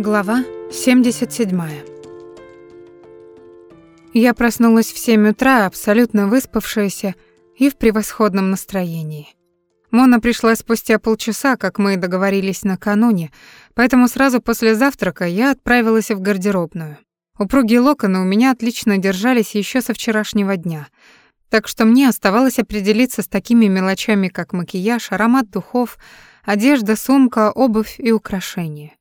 Глава 77. Я проснулась в 7 утра, абсолютно выспавшаяся и в превосходном настроении. Мона пришла спустя полчаса, как мы и договорились накануне, поэтому сразу после завтрака я отправилась в гардеробную. Упругие локоны у меня отлично держались еще со вчерашнего дня, так что мне оставалось определиться с такими мелочами, как макияж, аромат духов, одежда, сумка, обувь и украшения.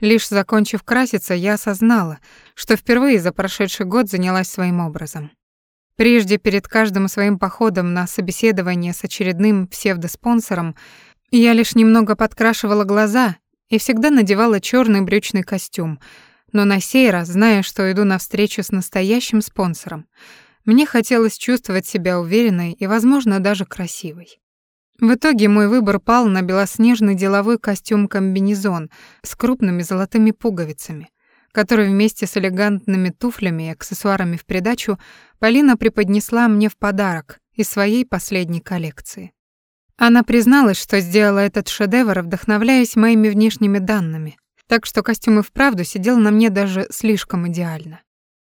Лишь закончив краситься, я осознала, что впервые за прошедший год занялась своим образом. Прежде перед каждым своим походом на собеседование с очередным псевдоспонсором я лишь немного подкрашивала глаза и всегда надевала черный брючный костюм, но на сей раз, зная, что иду на встречу с настоящим спонсором, мне хотелось чувствовать себя уверенной и, возможно, даже красивой. В итоге мой выбор пал на белоснежный деловой костюм-комбинезон с крупными золотыми пуговицами, который вместе с элегантными туфлями и аксессуарами в придачу Полина преподнесла мне в подарок из своей последней коллекции. Она призналась, что сделала этот шедевр, вдохновляясь моими внешними данными, так что костюм и вправду сидел на мне даже слишком идеально.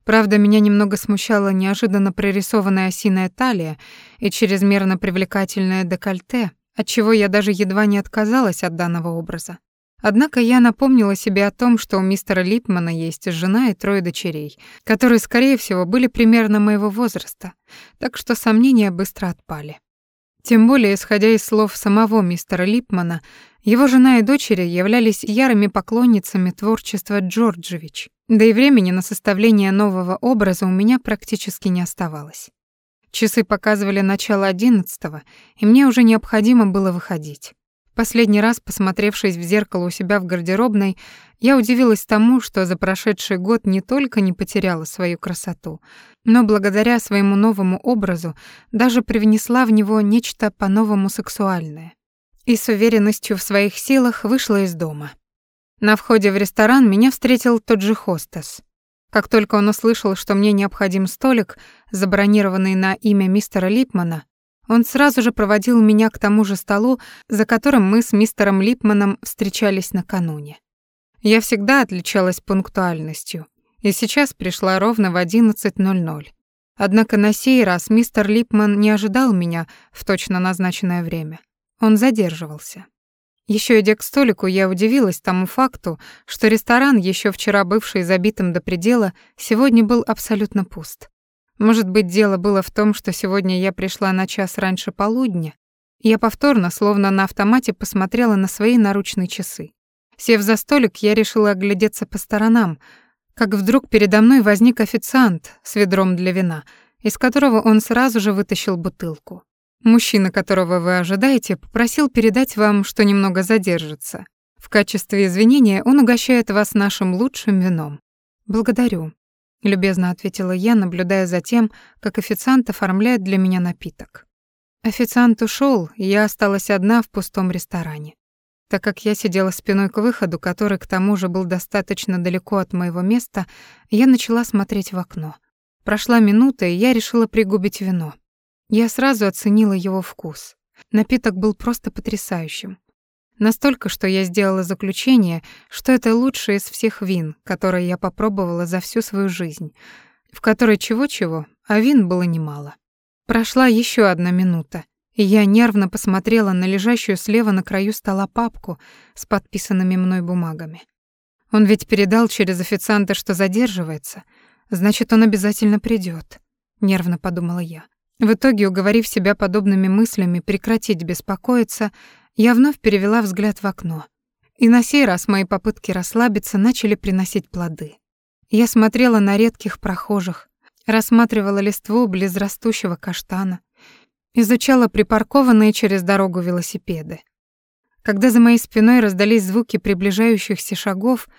Правда, меня немного смущала неожиданно прорисованная осиная талия и чрезмерно привлекательное декольте, отчего я даже едва не отказалась от данного образа. Однако я напомнила себе о том, что у мистера Липмана есть жена и трое дочерей, которые, скорее всего, были примерно моего возраста, так что сомнения быстро отпали. Тем более, исходя из слов самого мистера Липмана, его жена и дочери являлись ярыми поклонницами творчества Джорджевич, да и времени на составление нового образа у меня практически не оставалось. Часы показывали начало одиннадцатого, и мне уже необходимо было выходить. Последний раз, посмотревшись в зеркало у себя в гардеробной, я удивилась тому, что за прошедший год не только не потеряла свою красоту, но благодаря своему новому образу даже привнесла в него нечто по-новому сексуальное. И с уверенностью в своих силах вышла из дома. На входе в ресторан меня встретил тот же хостес. Как только он услышал, что мне необходим столик, забронированный на имя мистера Липмана, он сразу же проводил меня к тому же столу, за которым мы с мистером Липманом встречались накануне. Я всегда отличалась пунктуальностью, и сейчас пришла ровно в 11.00. Однако на сей раз мистер Липман не ожидал меня в точно назначенное время. Он задерживался. Еще идя к столику, я удивилась тому факту, что ресторан, еще вчера бывший забитым до предела, сегодня был абсолютно пуст. Может быть, дело было в том, что сегодня я пришла на час раньше полудня. Я повторно, словно на автомате, посмотрела на свои наручные часы. Сев за столик, я решила оглядеться по сторонам, как вдруг передо мной возник официант с ведром для вина, из которого он сразу же вытащил бутылку. Мужчина, которого вы ожидаете, попросил передать вам, что немного задержится. В качестве извинения он угощает вас нашим лучшим вином. Благодарю любезно ответила я, наблюдая за тем, как официант оформляет для меня напиток. Официант ушел, и я осталась одна в пустом ресторане. Так как я сидела спиной к выходу, который к тому же был достаточно далеко от моего места, я начала смотреть в окно. Прошла минута, и я решила пригубить вино. Я сразу оценила его вкус. Напиток был просто потрясающим. Настолько, что я сделала заключение, что это лучшее из всех вин, которые я попробовала за всю свою жизнь, в которой чего-чего, а вин было немало. Прошла еще одна минута, и я нервно посмотрела на лежащую слева на краю стола папку с подписанными мной бумагами. Он ведь передал через официанта, что задерживается, значит, он обязательно придет. нервно подумала я. В итоге, уговорив себя подобными мыслями прекратить беспокоиться, я вновь перевела взгляд в окно. И на сей раз мои попытки расслабиться начали приносить плоды. Я смотрела на редких прохожих, рассматривала листву близ растущего каштана, изучала припаркованные через дорогу велосипеды. Когда за моей спиной раздались звуки приближающихся шагов,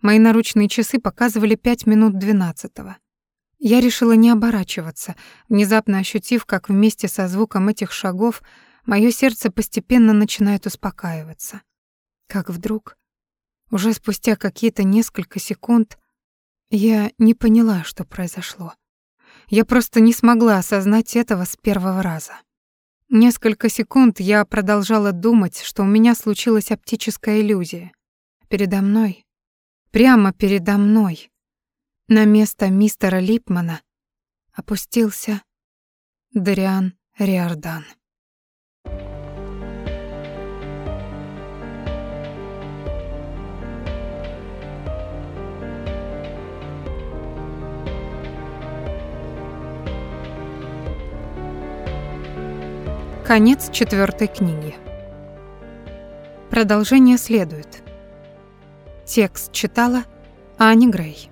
мои наручные часы показывали пять минут двенадцатого. Я решила не оборачиваться, внезапно ощутив, как вместе со звуком этих шагов Моё сердце постепенно начинает успокаиваться. Как вдруг, уже спустя какие-то несколько секунд, я не поняла, что произошло. Я просто не смогла осознать этого с первого раза. Несколько секунд я продолжала думать, что у меня случилась оптическая иллюзия. Передо мной, прямо передо мной, на место мистера Липмана, опустился Дариан Риордан. Конец четвертой книги. Продолжение следует. Текст читала Аня Грей.